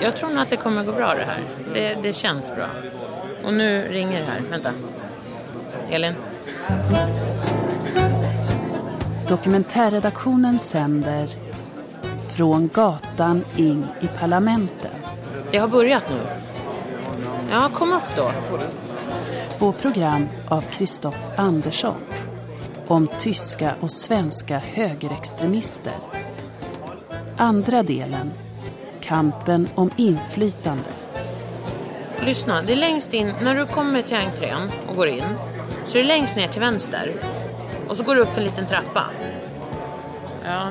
Jag tror nog att det kommer gå bra det här. Det, det känns bra. Och nu ringer det här. Vänta. Elin? Dokumentärredaktionen sänder Från gatan in i parlamenten. Det har börjat nu. Ja, kom upp då. Två program av Kristoff Andersson om tyska och svenska högerextremister. Andra delen, kampen om inflytande. Lyssna, det är längst in, när du kommer till entrén och går in, så är det längst ner till vänster. Och så går du upp för en liten trappa. Ja.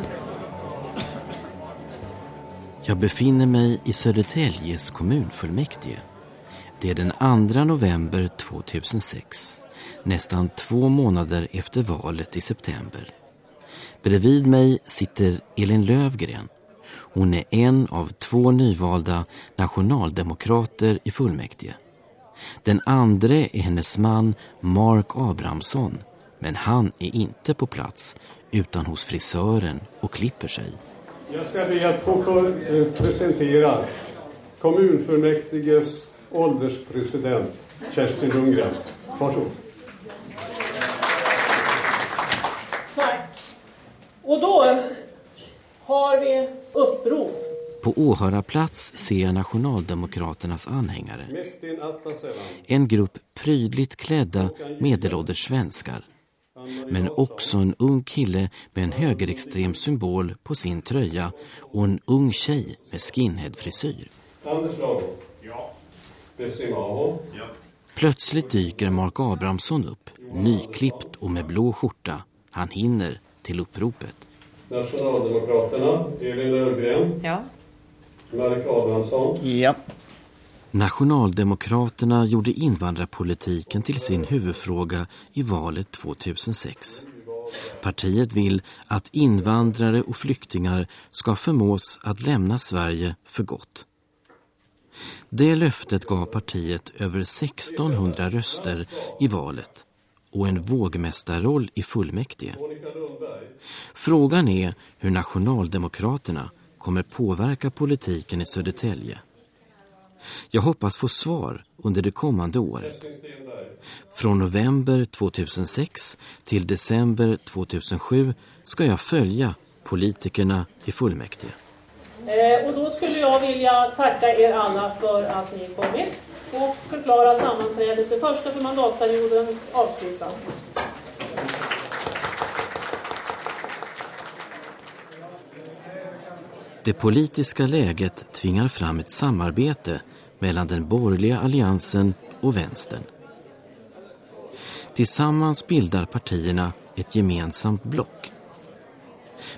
Jag befinner mig i Södertäljes kommunfullmäktige. Det är den 2 november 2006, nästan två månader efter valet i september. Bredvid mig sitter Elin Lövgren. Hon är en av två nyvalda nationaldemokrater i fullmäktige. Den andra är hennes man Mark Abrahamsson, men han är inte på plats utan hos frisören och klipper sig. Jag ska be att få eh, presentera kommunfullmäktiges ålderspresident Kerstin Lundgren. Varsågod. Tack. Och då har vi upprop. På åhörarplats ser jag Nationaldemokraternas anhängare. En grupp prydligt klädda medelålders svenskar. Men också en ung kille med en högerextrem symbol på sin tröja och en ung tjej med skinheadfrisyr. Anders Lago. Ja. Plötsligt dyker Mark Abrahamsson upp, nyklippt och med blå skjorta. Han hinner till uppropet. Nationaldemokraterna. Elin Löfgren. Ja. Mark Abrahamsson. Ja. Nationaldemokraterna gjorde invandrarpolitiken till sin huvudfråga i valet 2006. Partiet vill att invandrare och flyktingar ska förmås att lämna Sverige för gott. Det löftet gav partiet över 1600 röster i valet och en vågmästarroll i fullmäktige. Frågan är hur Nationaldemokraterna kommer påverka politiken i Södertälje. Jag hoppas få svar under det kommande året. Från november 2006 till december 2007 ska jag följa politikerna i fullmäktige. Eh, och då skulle jag vilja tacka er alla för att ni kommit och förklara sammanträdet, det första för mandatperioden, avslutat. Det politiska läget tvingar fram ett samarbete mellan den borgerliga alliansen och vänstern. Tillsammans bildar partierna ett gemensamt block.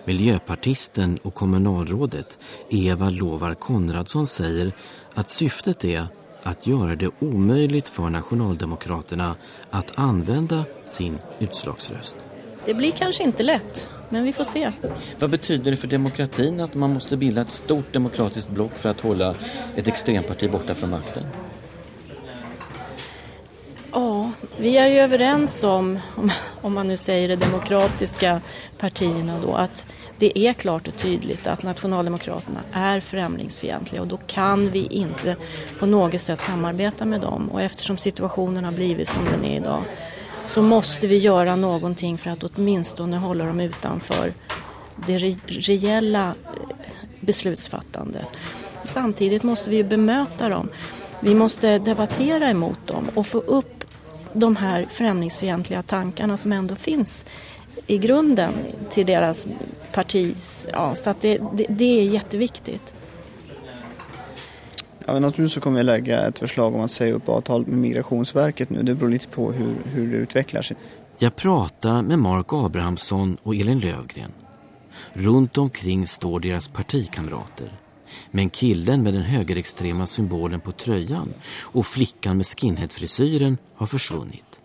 Miljöpartisten och kommunalrådet Eva Lovar Konradsson säger att syftet är att göra det omöjligt för Nationaldemokraterna att använda sin utslagsröst. Det blir kanske inte lätt, men vi får se. Vad betyder det för demokratin att man måste bilda ett stort demokratiskt block för att hålla ett extremparti borta från makten? Ja, vi är ju överens om, om, man nu säger de demokratiska partierna då, att det är klart och tydligt att Nationaldemokraterna är främlingsfientliga och då kan vi inte på något sätt samarbeta med dem. Och eftersom situationen har blivit som den är idag så måste vi göra någonting för att åtminstone hålla dem utanför det re reella eh, beslutsfattandet. Samtidigt måste vi bemöta dem. Vi måste debattera emot dem och få upp de här främlingsfientliga tankarna som ändå finns i grunden till deras partis... Ja, så att det, det, det är jätteviktigt. Ja, men naturligtvis så kommer jag lägga ett förslag om att säga upp avtalet med Migrationsverket nu. Det beror lite på hur, hur det utvecklar sig. Jag pratar med Mark Abrahamsson och Elin Lövgren. Runt omkring står deras partikamrater. Men killen med den högerextrema symbolen på tröjan och flickan med skinheadfrisyren har försvunnit.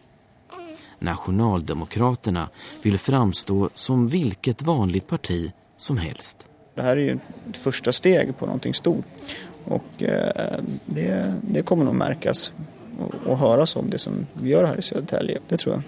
Nationaldemokraterna vill framstå som vilket vanligt parti som helst. Det här är ju ett första steg på någonting stort. Och eh, det, det kommer nog märkas och, och höras om det som vi gör här i Södertälje. Det tror jag.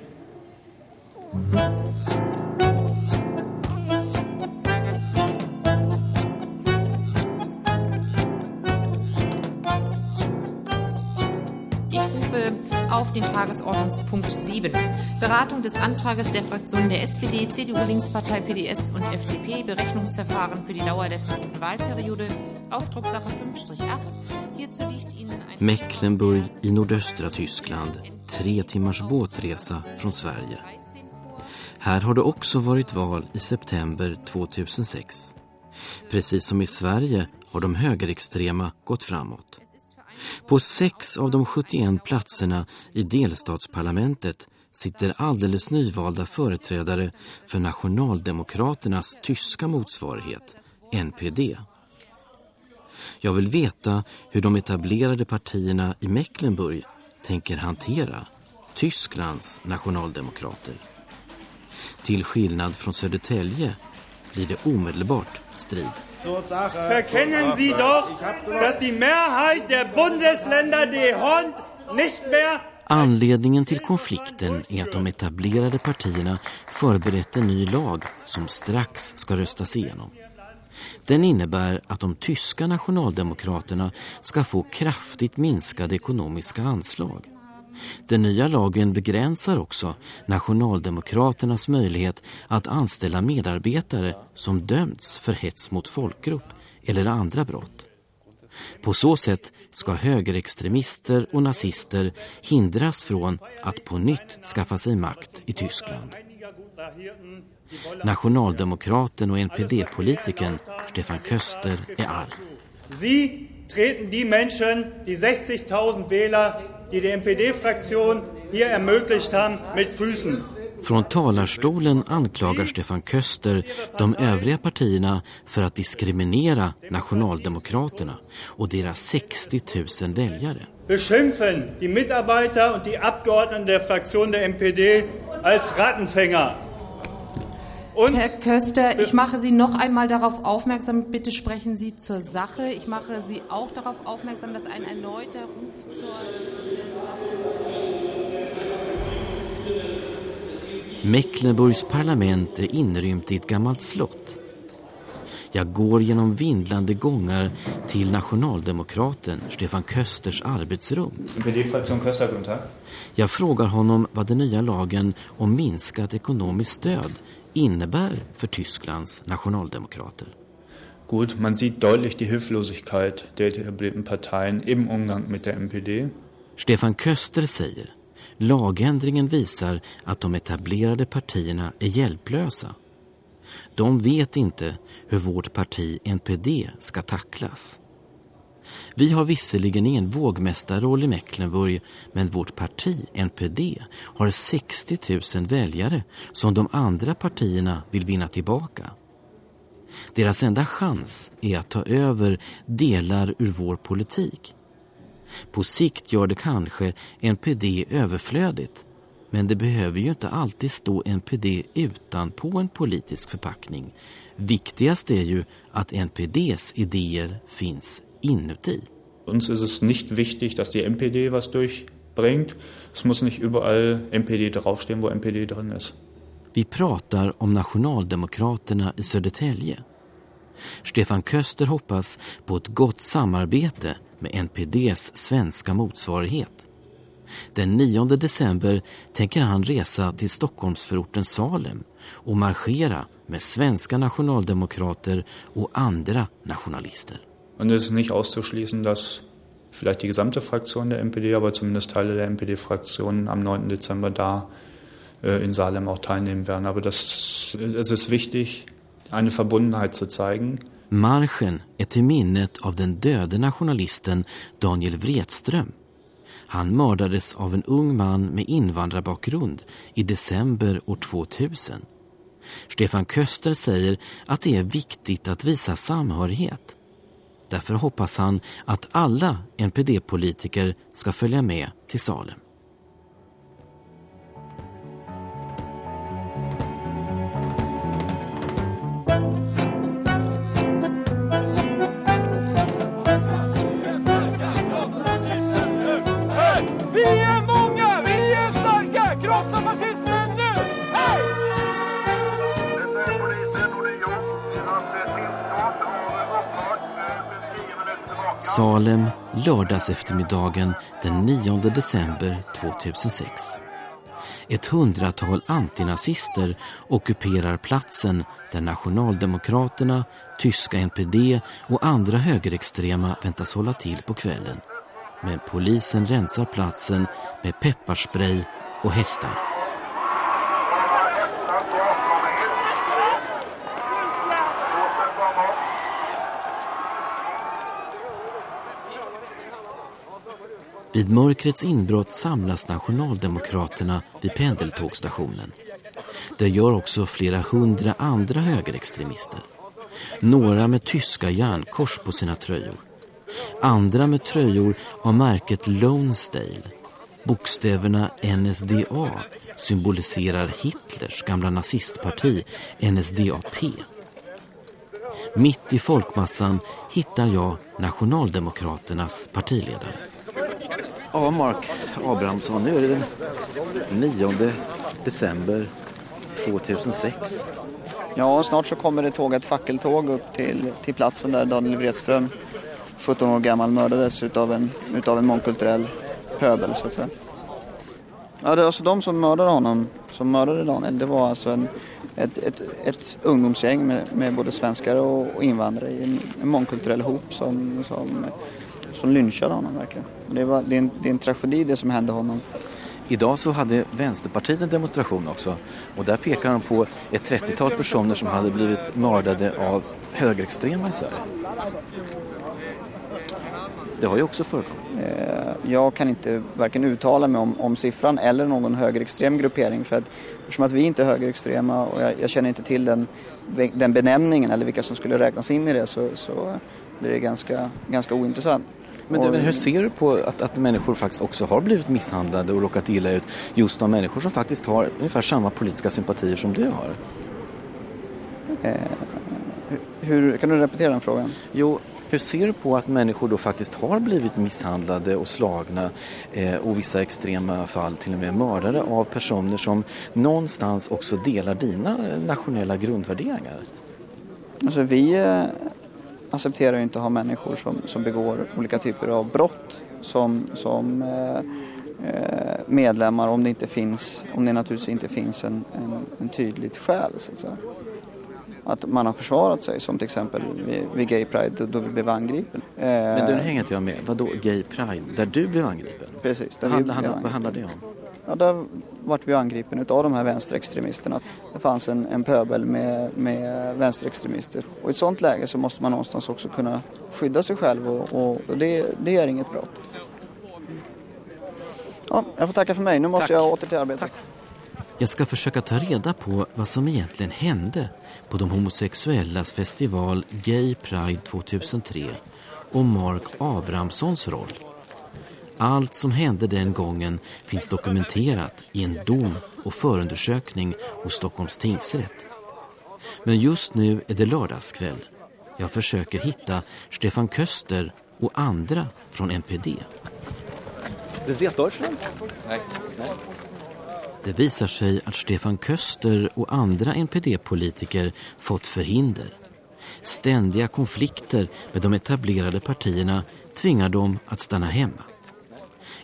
Den Tagesordnungspunkt 7. Beratung des Antrages der Fraktionen der SPD, CDU, Linkspartei, PDS und FDP, Berechnungsverfahren für die Dauer der vierten Wahlperiode, Aufdrucksache 5-8. Hierzu liegt Ihnen ein... Mecklenburg i nordöstra Tyskland, tre timmars båtresa från Sverige. Här har det också varit val i september 2006. Precis som i Sverige har de högerextrema gått framåt. På sex av de 71 platserna i delstatsparlamentet sitter alldeles nyvalda företrädare för Nationaldemokraternas tyska motsvarighet, NPD. Jag vill veta hur de etablerade partierna i Mecklenburg tänker hantera Tysklands nationaldemokrater. Till skillnad från Södertälje blir det omedelbart strid. Verkennen Sie doch, dass die Mehrheit der Bundesländer die Hand nicht mehr Anledningen till konflikten är att de etablerade partierna förberett en ny lag som strax ska röstas igenom. Den innebär att de tyska nationaldemokraterna ska få kraftigt minskade ekonomiska anslag. Den nya lagen begränsar också nationaldemokraternas möjlighet att anställa medarbetare som dömts för hets mot folkgrupp eller andra brott. På så sätt ska högerextremister och nazister hindras från att på nytt skaffa sig makt i Tyskland. Nationaldemokraten och NPD-politikern Stefan Köster är arg. Sie treten die Menschen, die 60.000 Wähler, die die NPD-Fraktion hier ermöglicht haben, mit Füßen. Från talarstolen anklagar Stefan Köster de övriga partierna för att diskriminera Nationaldemokraterna och deras 60 000 väljare. Beschimpfen die Mitarbeiter und die Abgeordneten der Fraktion der NPD als Rattenfänger. Und Herr Köster, ich mache Sie noch einmal darauf aufmerksam, bitte sprechen Sie zur Sache. Ich mache Sie auch darauf aufmerksam, dass ein erneuter Ruf zur... Mecklenburgs parlament är inrymt i ett gammalt slott. Jag går genom vindlande gångar till nationaldemokraten Stefan Kösters arbetsrum. Jag frågar honom vad den nya lagen om minskat ekonomiskt stöd innebär för Tysklands nationaldemokrater. Gut, man sieht deutlich die Hilflosigkeit der etablierten Parteien im Umgang mit der NPD. Stefan Köster säger lagändringen visar att de etablerade partierna är hjälplösa. De vet inte hur vårt parti NPD ska tacklas. Vi har visserligen ingen vågmästarroll i Mecklenburg men vårt parti NPD har 60 000 väljare som de andra partierna vill vinna tillbaka. Deras enda chans är att ta över delar ur vår politik. På sikt gör det kanske NPD överflödigt men det behöver ju inte alltid stå NPD utan på en politisk förpackning. Viktigast är ju att NPDs idéer finns inuti. Uns ist es nicht wichtig, dass die NPD was durchbringt. Es muss nicht überall NPD draufstehen, wo NPD drin ist. Vi pratar om nationaldemokraterna i Södertälje. Stefan Köster hoppas på ett gott samarbete med NPDs svenska motsvarighet. Den 9 december tänker han resa till Stockholmsförorten Salem och marschera med svenska nationaldemokrater och andra nationalister. Und es ist nicht auszuschließen, dass vielleicht die gesamte Fraktion der NPD, aber zumindest Teile der NPD-Fraktion am 9. Dezember da äh, in Salem auch teilnehmen werden. Aber das, es ist wichtig, eine Verbundenheit zu zeigen. Marschen är till minnet av den döde nationalisten Daniel Wretström. Han mördades av en ung man med invandrarbakgrund i december år 2000. Stefan Köster säger att det är viktigt att visa samhörighet. Därför hoppas han att alla NPD-politiker ska följa med till Salem. Salem lördags eftermiddagen den 9 december 2006. Ett hundratal antinazister ockuperar platsen där nationaldemokraterna, tyska NPD och andra högerextrema väntas hålla till på kvällen. Men polisen rensar platsen med pepparspray och hästar. Vid mörkrets inbrott samlas nationaldemokraterna vid pendeltågstationen. Det gör också flera hundra andra högerextremister. Några med tyska järnkors på sina tröjor. Andra med tröjor av märket Lonesdale. Bokstäverna NSDA symboliserar Hitlers gamla nazistparti NSDAP. Mitt i folkmassan hittar jag Nationaldemokraternas partiledare. Ja, Mark Abrahamsson, nu är det den 9 december 2006. Ja, snart så kommer det tåga ett fackeltåg upp till, till platsen där Daniel Wretström, 17 år gammal, mördades utav en, utav en mångkulturell pöbel så att säga. Ja, det var alltså de som mördade honom, som mördade Daniel, det var alltså en, ett, ett, ett ungdomsgäng med, med både svenskar och, och invandrare i en, en mångkulturell hop som, som som lynchade honom verkligen. Det, var, det, är en, det är en tragedi det som hände honom. Idag så hade Vänsterpartiet en demonstration också och där pekar de på ett 30-tal personer som hade blivit mördade av högerextrema i Sverige. Det har ju också förekommit. Eh, jag kan inte varken uttala mig om, om siffran eller någon högerextrem gruppering för att eftersom att vi inte är högerextrema och jag, jag känner inte till den, den benämningen eller vilka som skulle räknas in i det så, så blir det ganska, ganska ointressant. Men, du, men hur ser du på att, att människor faktiskt också har blivit misshandlade och råkat illa ut just av människor som faktiskt har ungefär samma politiska sympatier som du har? Eh, hur, kan du repetera den frågan? Jo, hur ser du på att människor då faktiskt har blivit misshandlade och slagna eh, och vissa extrema fall till och med mördade av personer som någonstans också delar dina nationella grundvärderingar? Alltså vi eh, accepterar ju inte att ha människor som, som begår olika typer av brott som, som eh, eh, medlemmar om det inte finns, om det naturligtvis inte finns en, en, en tydligt skäl så att säga. Att man har försvarat sig som till exempel vid, vid Gay Pride då vi blev angripen. Eh, Men du hänger inte jag med. Vadå Gay Pride? Där du blev angripen? Precis. Där handla, vi blev angripen. Vad handlar det om? Ja, där vart vi angripen av de här vänsterextremisterna. Det fanns en, en pöbel med, med vänsterextremister. Och i ett sånt läge så måste man någonstans också kunna skydda sig själv och, och, och det, det, är inget brott. Ja, jag får tacka för mig. Nu måste Tack. jag åter till arbetet. Tack. Jag ska försöka ta reda på vad som egentligen hände på de homosexuellas festival Gay Pride 2003 och Mark Abrahamssons roll. Allt som hände den gången finns dokumenterat i en dom och förundersökning hos Stockholms tingsrätt. Men just nu är det lördagskväll. Jag försöker hitta Stefan Köster och andra från NPD. Sind Deutschland? Nej. Det visar sig att Stefan Köster och andra NPD-politiker fått förhinder. Ständiga konflikter med de etablerade partierna tvingar dem att stanna hemma.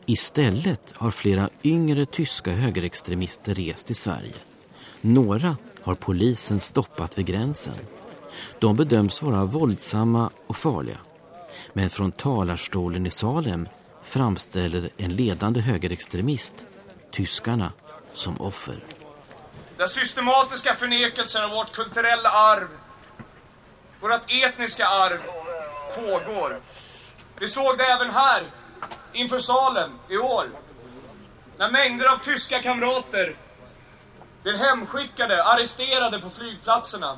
Istället har flera yngre tyska högerextremister rest till Sverige. Några har polisen stoppat vid gränsen. De bedöms vara våldsamma och farliga. Men från talarstolen i Salem framställer en ledande högerextremist tyskarna som offer. Den systematiska förnekelsen av vårt kulturella arv, vårt etniska arv, pågår. Vi såg det även här inför salen i år. När mängder av tyska kamrater blir hemskickade, arresterade på flygplatserna.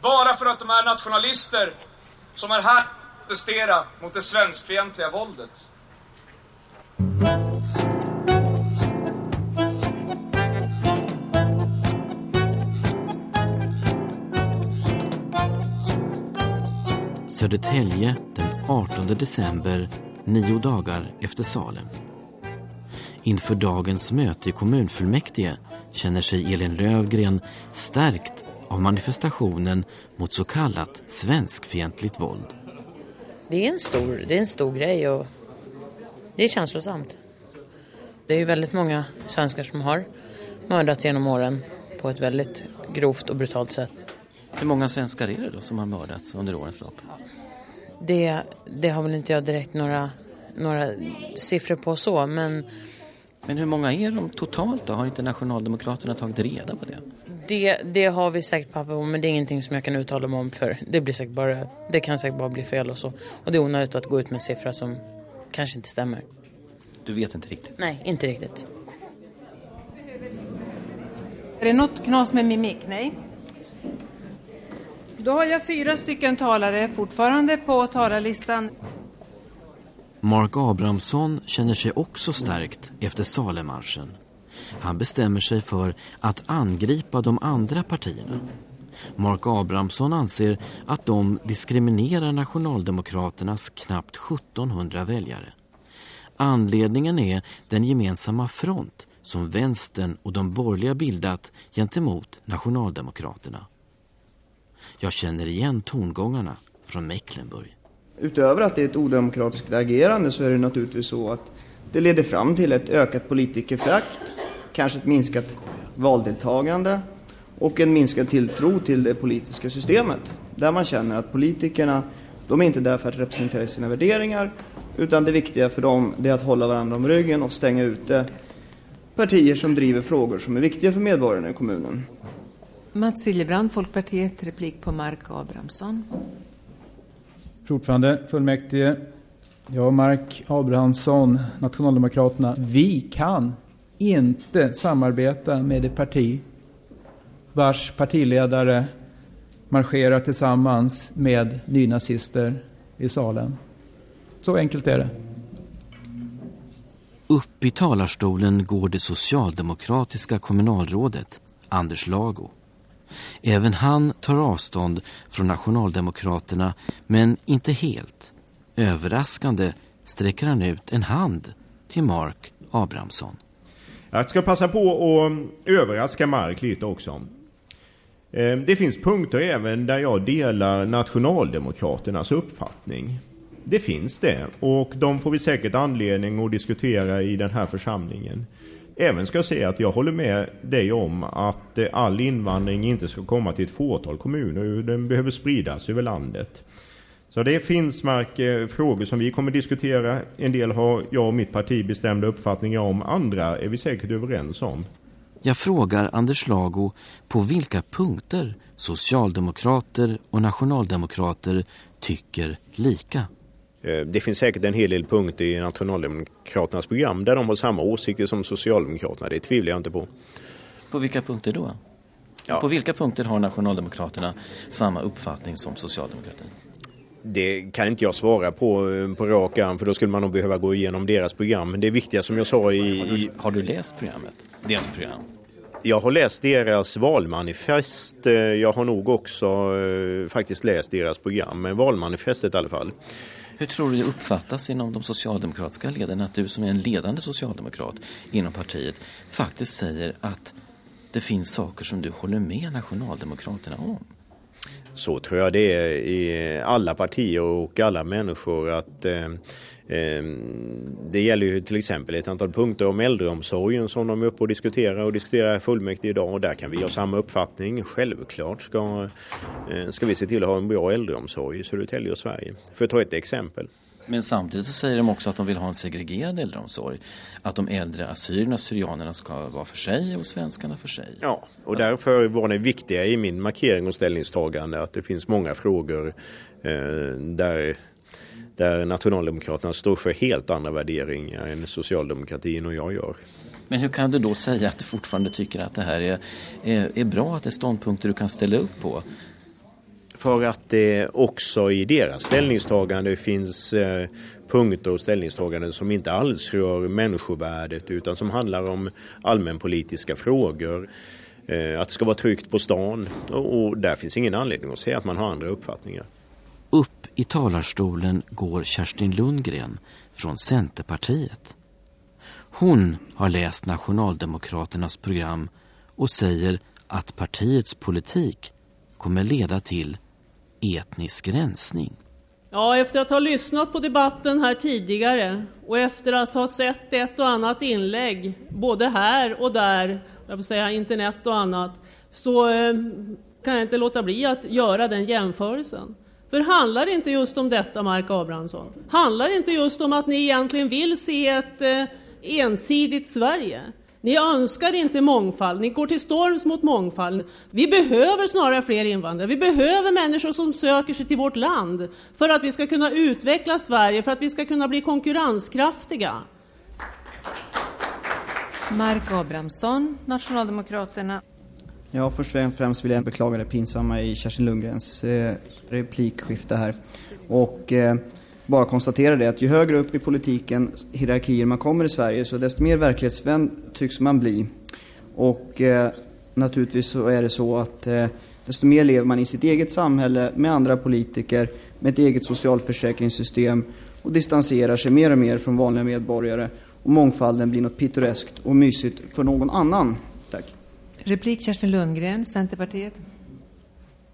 Bara för att de är nationalister som är här att protestera mot det svenskfientliga våldet. Södertälje den 18 december nio dagar efter Salem. Inför dagens möte i kommunfullmäktige känner sig Elin Lövgren stärkt av manifestationen mot så kallat svenskfientligt våld. Det är en stor, det är en stor grej och det är känslosamt. Det är ju väldigt många svenskar som har mördats genom åren på ett väldigt grovt och brutalt sätt. Hur många svenskar är det då som har mördats under årens lopp? Det, det har väl inte jag direkt några, några siffror på så, men... Men hur många är de totalt då? Har inte Nationaldemokraterna tagit reda på det? Det, det har vi säkert papper på, men det är ingenting som jag kan uttala mig om för det blir säkert bara, det kan säkert bara bli fel och så. Och det är onödigt att gå ut med siffror som kanske inte stämmer. Du vet inte riktigt? Nej, inte riktigt. Är det något knas med mimik? Nej. Då har jag fyra stycken talare fortfarande på talarlistan. Mark Abrahamsson känner sig också stärkt efter Salemarschen. Han bestämmer sig för att angripa de andra partierna. Mark Abrahamsson anser att de diskriminerar Nationaldemokraternas knappt 1700 väljare. Anledningen är den gemensamma front som vänstern och de borgerliga bildat gentemot Nationaldemokraterna. Jag känner igen tongångarna från Mecklenburg. Utöver att det är ett odemokratiskt agerande så är det naturligtvis så att det leder fram till ett ökat politikerfrakt, kanske ett minskat valdeltagande och en minskad tilltro till det politiska systemet. Där man känner att politikerna, de är inte där för att representera sina värderingar utan det viktiga för dem är att hålla varandra om ryggen och stänga ute partier som driver frågor som är viktiga för medborgarna i kommunen. Mats Siljebrand, Folkpartiet, replik på Mark Abrahamsson. Fru ordförande, fullmäktige. Jag, Mark Abrahamsson, Nationaldemokraterna. Vi kan inte samarbeta med det parti vars partiledare marscherar tillsammans med nynazister i Salem. Så enkelt är det. Upp i talarstolen går det socialdemokratiska kommunalrådet Anders Lago. Även han tar avstånd från Nationaldemokraterna men inte helt. Överraskande sträcker han ut en hand till Mark Abrahamsson. Jag ska passa på att mm, överraska Mark lite också. Ehm, det finns punkter även där jag delar Nationaldemokraternas uppfattning. Det finns det och de får vi säkert anledning att diskutera i den här församlingen. Även ska jag säga att jag håller med dig om att eh, all invandring inte ska komma till ett fåtal kommuner. Den behöver spridas över landet. Så det finns Mark, eh, frågor som vi kommer diskutera. En del har jag och mitt parti bestämda uppfattningar om. Andra är vi säkert överens om. Jag frågar Anders Lago på vilka punkter socialdemokrater och nationaldemokrater tycker lika. Eh, det finns säkert en hel del punkter i Nationaldemokraternas program där de har samma åsikter som Socialdemokraterna. Det tvivlar jag inte på. På vilka punkter då? Ja. På vilka punkter har Nationaldemokraterna samma uppfattning som Socialdemokraterna? Det kan inte jag svara på eh, på rak arm för då skulle man nog behöva gå igenom deras program. Men det viktiga som jag sa i... Har du, har du läst programmet? Deras program? Jag har läst deras valmanifest. Eh, jag har nog också faktiskt läst deras program, men valmanifestet i alla fall. Hur tror du det uppfattas inom de socialdemokratiska leden att du som är en ledande socialdemokrat inom partiet faktiskt säger att det finns saker som du håller med nationaldemokraterna om? Så tror jag det är i alla partier och alla människor att eh, eh, det gäller ju till exempel ett antal punkter om äldreomsorgen som de är uppe och diskuterar och diskuterar i fullmäktige idag och där kan vi ha samma uppfattning. Självklart ska, eh, ska vi se till att ha en bra äldreomsorg i Södertälje och Sverige. För att ta ett exempel. Men samtidigt så säger de också att de vill ha en segregerad äldreomsorg. Att de äldre assyrierna syrianerna ska vara för sig och svenskarna för sig. Ja, och alltså... därför var det viktiga i min markering och ställningstagande att det finns många frågor eh, där där Nationaldemokraterna står för helt andra värderingar än socialdemokratin och jag gör. Men hur kan du då säga att du fortfarande tycker att det här är, är, är bra, att det är ståndpunkter du kan ställa upp på? För att det också i deras ställningstagande finns eh, punkter och ställningstaganden som inte alls rör människovärdet utan som handlar om allmänpolitiska frågor. Eh, att det ska vara tryggt på stan och där finns ingen anledning att säga att man har andra uppfattningar. Upp i talarstolen går Kerstin Lundgren från Centerpartiet. Hon har läst Nationaldemokraternas program och säger att partiets politik kommer leda till etnisk rensning. Ja, efter att ha lyssnat på debatten här tidigare och efter att ha sett ett och annat inlägg, både här och där, jag vill säga internet och annat, så eh, kan jag inte låta bli att göra den jämförelsen. För handlar det inte just om detta, Mark Abrahamsson? Handlar det inte just om att ni egentligen vill se ett eh, ensidigt Sverige? Ni önskar inte mångfald, ni går till storms mot mångfald. Vi behöver snarare fler invandrare. Vi behöver människor som söker sig till vårt land för att vi ska kunna utveckla Sverige, för att vi ska kunna bli konkurrenskraftiga. Mark Abrahamsson, Nationaldemokraterna. Ja, först och främst vill jag beklaga det pinsamma i Kerstin Lundgrens eh, replikskifte här. Och eh, bara konstatera det att ju högre upp i politiken hierarkier man kommer i Sverige så desto mer verklighetsvänd tycks man bli. Och eh, naturligtvis så är det så att eh, desto mer lever man i sitt eget samhälle med andra politiker, med ett eget socialförsäkringssystem och distanserar sig mer och mer från vanliga medborgare. Och mångfalden blir något pittoreskt och mysigt för någon annan. Tack. Replik Kerstin Lundgren, Centerpartiet.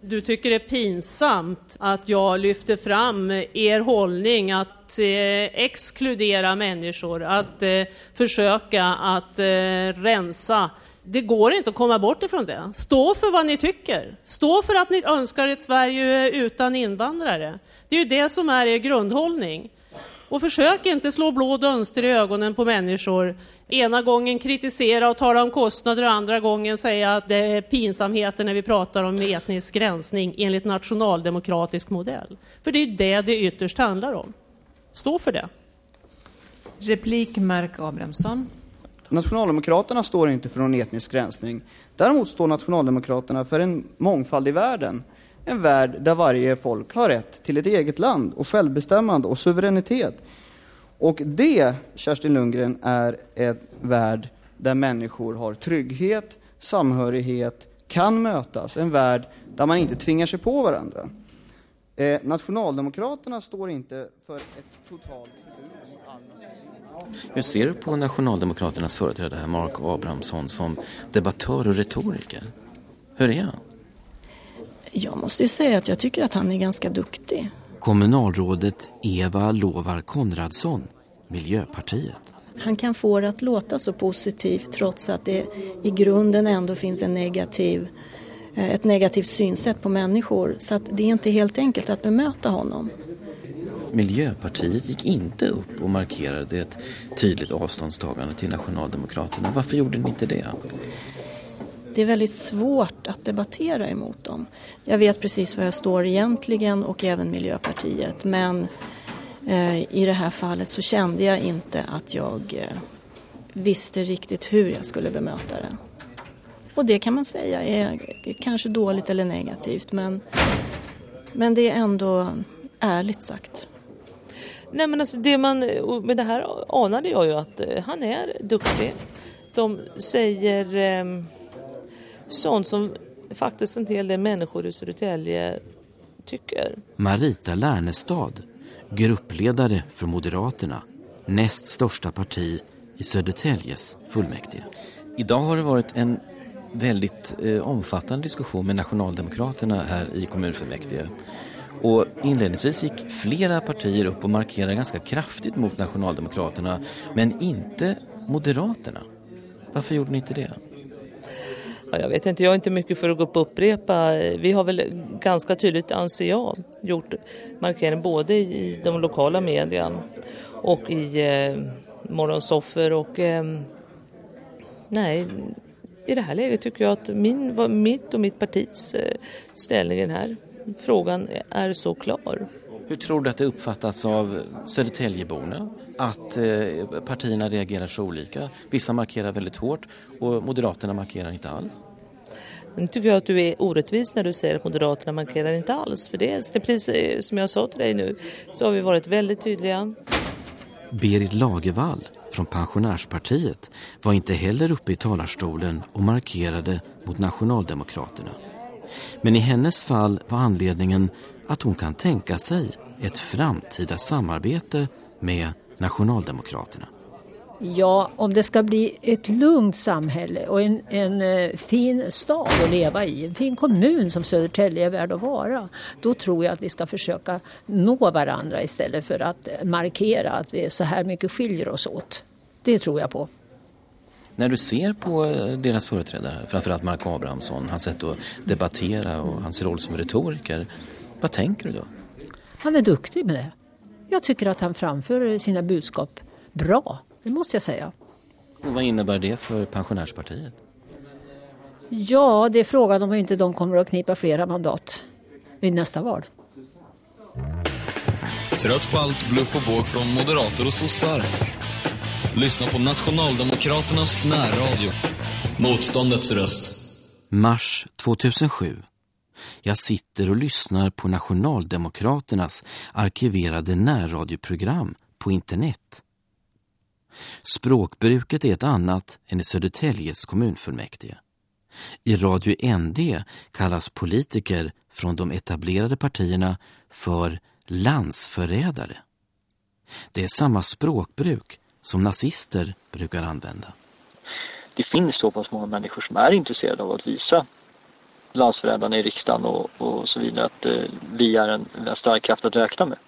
Du tycker det är pinsamt att jag lyfter fram er hållning att eh, exkludera människor, att eh, försöka att eh, rensa. Det går inte att komma bort ifrån det. Stå för vad ni tycker. Stå för att ni önskar ett Sverige eh, utan invandrare. Det är ju det som är er grundhållning. Och försök inte slå blå dunster i ögonen på människor. Ena gången kritisera och tala om kostnader och andra gången säga att det är pinsamheter när vi pratar om etnisk gränsning enligt nationaldemokratisk modell. För det är det det ytterst handlar om. Stå för det. Replik Mark Abrahamsson. Nationaldemokraterna står inte för någon etnisk gränsning. Däremot står Nationaldemokraterna för en mångfald i världen. En värld där varje folk har rätt till ett eget land och självbestämmande och suveränitet. Och det, Kerstin Lundgren, är en värld där människor har trygghet, samhörighet, kan mötas. En värld där man inte tvingar sig på varandra. Eh, Nationaldemokraterna står inte för ett totalt Hur ser du på Nationaldemokraternas företrädare här, Mark Abrahamsson, som debattör och retoriker? Hur är han? Jag måste ju säga att jag tycker att han är ganska duktig. Kommunalrådet Eva Lovar Konradsson, Miljöpartiet. Han kan få det att låta så positivt trots att det i grunden ändå finns en negativ, eh, ett negativt synsätt på människor. Så att det är inte helt enkelt att bemöta honom. Miljöpartiet gick inte upp och markerade ett tydligt avståndstagande till Nationaldemokraterna. Varför gjorde ni inte det? Det är väldigt svårt att debattera emot dem. Jag vet precis var jag står egentligen och även Miljöpartiet men i det här fallet så kände jag inte att jag eh, visste riktigt hur jag skulle bemöta det. Och det kan man säga är kanske dåligt eller negativt men, men det är ändå ärligt sagt. Nej men alltså det man, med det här anade jag ju att eh, han är duktig. De säger eh, sånt som faktiskt en hel del människor i Södertälje tycker. Marita Lärnestad, gruppledare för Moderaterna, näst största parti i Södertäljes fullmäktige. Idag har det varit en väldigt eh, omfattande diskussion med Nationaldemokraterna här i kommunfullmäktige. Och inledningsvis gick flera partier upp och markerade ganska kraftigt mot Nationaldemokraterna, men inte Moderaterna. Varför gjorde ni inte det? Ja, jag vet inte, jag är inte mycket för att gå upp och upprepa. Vi har väl ganska tydligt, anser jag, gjort markering både i de lokala medierna och i eh, morgonsoffer och eh, nej, i det här läget tycker jag att min, mitt och mitt partis eh, ställning i den här frågan är så klar. Hur tror du att det uppfattas av Södertäljeborna? Att eh, partierna reagerar så olika? Vissa markerar väldigt hårt och Moderaterna markerar inte alls. Nu tycker jag att du är orättvis när du säger att Moderaterna markerar inte alls. För det är precis som jag sa till dig nu så har vi varit väldigt tydliga. Berit Lagervall från Pensionärspartiet var inte heller uppe i talarstolen och markerade mot Nationaldemokraterna. Men i hennes fall var anledningen att hon kan tänka sig ett framtida samarbete med Nationaldemokraterna. Ja, om det ska bli ett lugnt samhälle och en, en eh, fin stad att leva i, en fin kommun som Södertälje är värd att vara, då tror jag att vi ska försöka nå varandra istället för att markera att vi så här mycket skiljer oss åt. Det tror jag på. När du ser på eh, deras företrädare, framförallt Mark Abrahamsson, hans sätt att debattera och hans roll som retoriker, vad tänker du då? Han är duktig med det. Jag tycker att han framför sina budskap bra. Det måste jag säga. Och vad innebär det för pensionärspartiet? Ja, det är frågan om inte de kommer att knipa flera mandat vid nästa val. Trött på allt bluff och båg från moderater och sossar? Lyssna på Nationaldemokraternas närradio. Motståndets röst. Mars 2007. Jag sitter och lyssnar på Nationaldemokraternas arkiverade närradioprogram på internet. Språkbruket är ett annat än i Södertäljes kommunfullmäktige. I Radio ND kallas politiker från de etablerade partierna för landsförrädare. Det är samma språkbruk som nazister brukar använda. Det finns så pass många människor som är intresserade av att visa landsförrädarna i riksdagen och, och så vidare att eh, vi är en, en stark kraft att räkna med.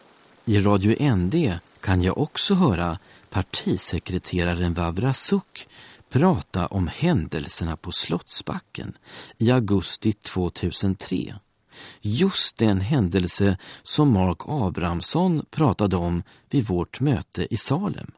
I Radio ND kan jag också höra partisekreteraren Vavra Suk prata om händelserna på Slottsbacken i augusti 2003. Just den händelse som Mark Abrahamsson pratade om vid vårt möte i Salem.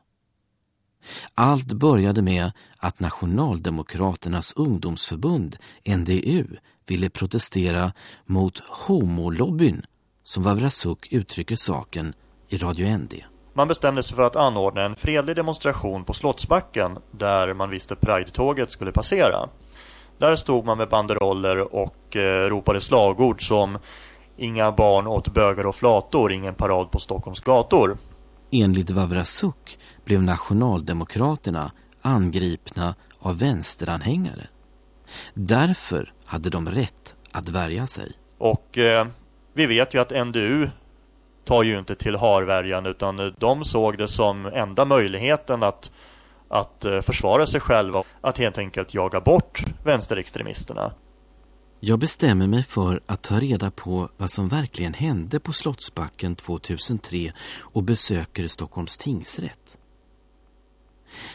Allt började med att Nationaldemokraternas ungdomsförbund, NDU, ville protestera mot homolobbyn, som Vavrasuk uttrycker saken i Radio ND. Man bestämde sig för att anordna en fredlig demonstration på Slottsbacken där man visste Pride-tåget skulle passera. Där stod man med banderoller och eh, ropade slagord som Inga barn åt bögar och flator, ingen parad på Stockholms gator. Enligt Vavrasuk blev Nationaldemokraterna angripna av vänsteranhängare. Därför hade de rätt att värja sig. Och eh, vi vet ju att NDU tar ju inte till harvärjan utan eh, de såg det som enda möjligheten att, att eh, försvara sig själva. Att helt enkelt jaga bort vänsterextremisterna. Jag bestämmer mig för att ta reda på vad som verkligen hände på Slottsbacken 2003 och besöker Stockholms tingsrätt.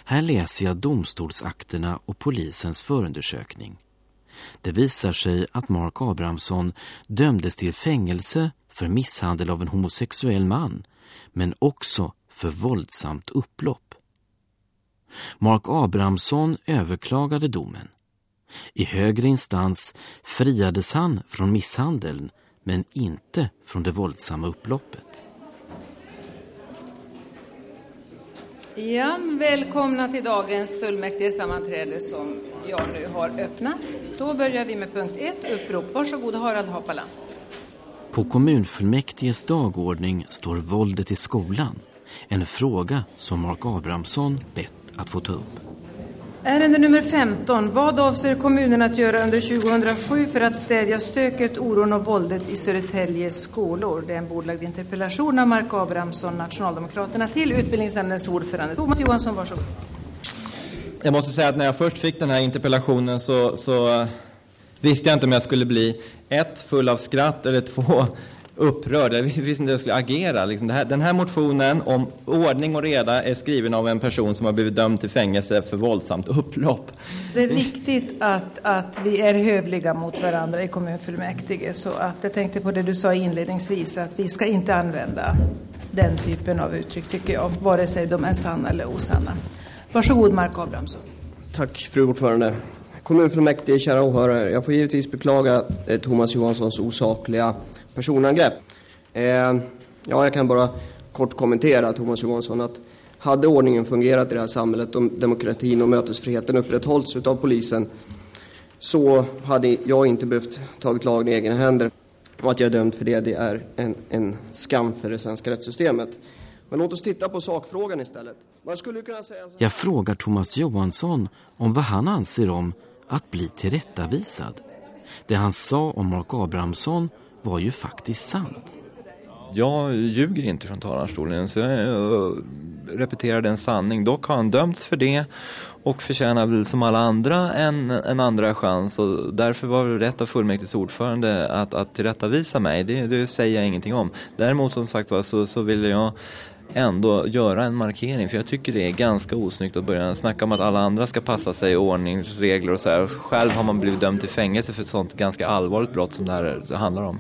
Här läser jag domstolsakterna och polisens förundersökning. Det visar sig att Mark Abrahamsson dömdes till fängelse för misshandel av en homosexuell man, men också för våldsamt upplopp. Mark Abrahamsson överklagade domen. I högre instans friades han från misshandeln, men inte från det våldsamma upploppet. Ja, välkomna till dagens fullmäktigesammanträde som jag nu har öppnat. Då börjar vi med punkt 1, upprop. Varsågod Harald Hapala. På kommunfullmäktiges dagordning står våldet i skolan. En fråga som Mark Abrahamsson bett att få ta upp. Ärende nummer 15. Vad avser kommunen att göra under 2007 för att stävja stöket, oron och våldet i Södertäljes skolor? Det är en bordlagd interpellation av Mark Abrahamsson, Nationaldemokraterna, till utbildningsnämndens ordförande. Thomas Johansson, varsågod. Jag måste säga att när jag först fick den här interpellationen så, så eh, visste jag inte om jag skulle bli ett, full av skratt eller två, upprörd. Jag visste inte hur jag skulle agera. Liksom här, den här motionen om ordning och reda är skriven av en person som har blivit dömd till fängelse för våldsamt upplopp. Det är viktigt att, att vi är hövliga mot varandra i kommunfullmäktige. Så att jag tänkte på det du sa inledningsvis, att vi ska inte använda den typen av uttryck, tycker jag, vare sig de är sanna eller osanna. Varsågod, Mark Abrahamsson. Tack, fru ordförande. Kommunfullmäktige, kära åhörare. Jag får givetvis beklaga eh, Thomas Johanssons osakliga personangrepp. Eh, ja, jag kan bara kort kommentera, Thomas Johansson, att hade ordningen fungerat i det här samhället, och demokratin och mötesfriheten upprätthållits av polisen, så hade jag inte behövt tagit lagen i egna händer. Och att jag är dömd för det, det är en, en skam för det svenska rättssystemet. Men låt oss titta på sakfrågan istället. Man skulle kunna säga så... Jag frågar Thomas Johansson om vad han anser om att bli tillrättavisad. Det han sa om Mark Abrahamsson var ju faktiskt sant. Jag ljuger inte från talarstolen så jag repeterade repeterar en sanning. Dock har han dömts för det och förtjänar väl som alla andra en, en andra chans och därför var det rätt av fullmäktiges ordförande att, att tillrättavisa mig. Det, det säger jag ingenting om. Däremot som sagt var så, så ville jag ändå göra en markering för jag tycker det är ganska osnyggt att börja snacka om att alla andra ska passa sig ordningsregler och så här. Själv har man blivit dömd till fängelse för ett sånt ganska allvarligt brott som det här handlar om.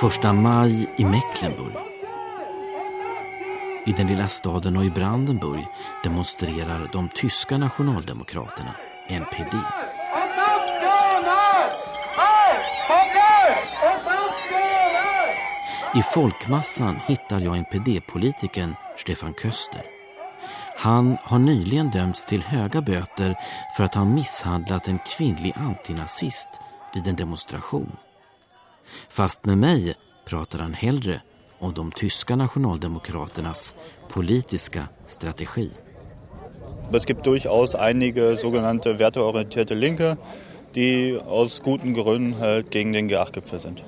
Första maj i Mecklenburg. I den lilla staden Neubrandenburg demonstrerar de tyska nationaldemokraterna, NPD. I folkmassan hittar jag NPD-politikern Stefan Köster. Han har nyligen dömts till höga böter för att ha misshandlat en kvinnlig antinazist vid en demonstration. Fast med mig pratar han hellre om de tyska nationaldemokraternas politiska strategi. Es gibt durchaus einige sogenannte werteorientierte Linke, die aus guten Gründen halt gegen den GAAC-Gipfel sind.